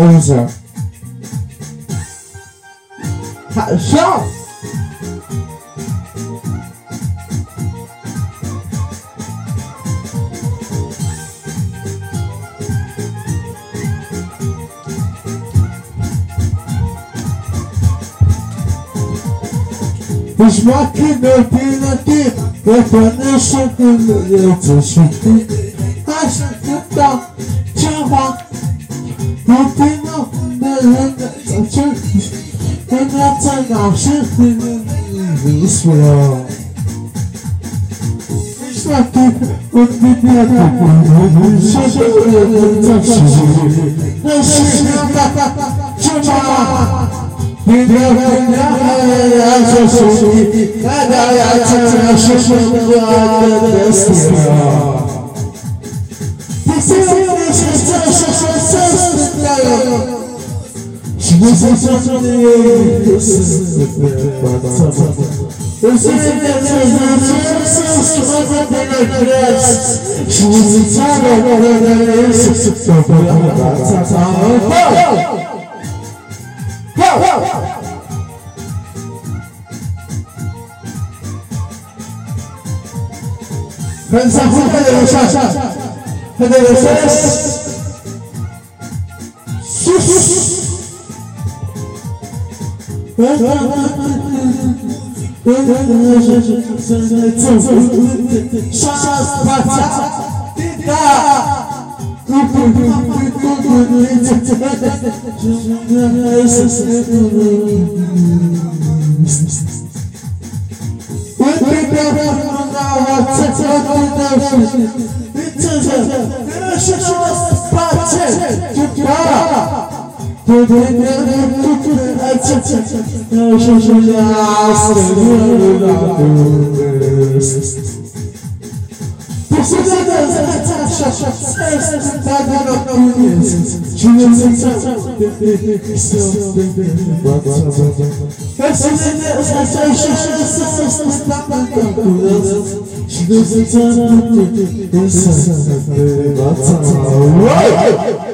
Elza. Já! Os máquinas aqui, eu planejo que eu te chutei. Acho que tá, Dlatego będę wszystkich, to dlaczego wszyscy wyszło. Wyszło tak od biblioteku, wszyscy zawsze żyli. Proszę świata, czuła! Biblioteku, ja się Pensação see Federação Sus Tudo Por si Deus Sabe na conheço Tinha sensação Depressão Eu sou de Deus Essa é a chance Está na calculação Tinha sensação Depressão Depressão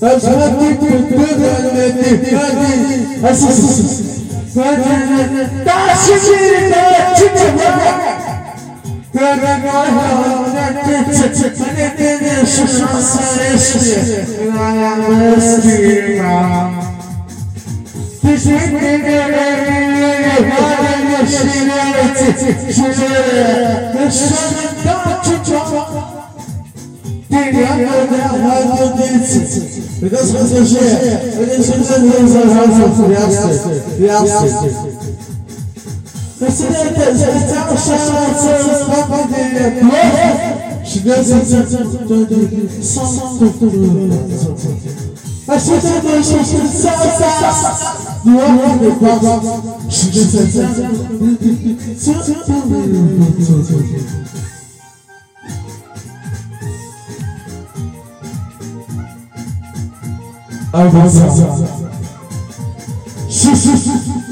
Özledik tuttu bir taşı çıkmak Gören ayağına küçük Hani denir Because we can share, we can share the things that are helpful. We have to, we have to. Şimdi Avança. Su, su, su, su.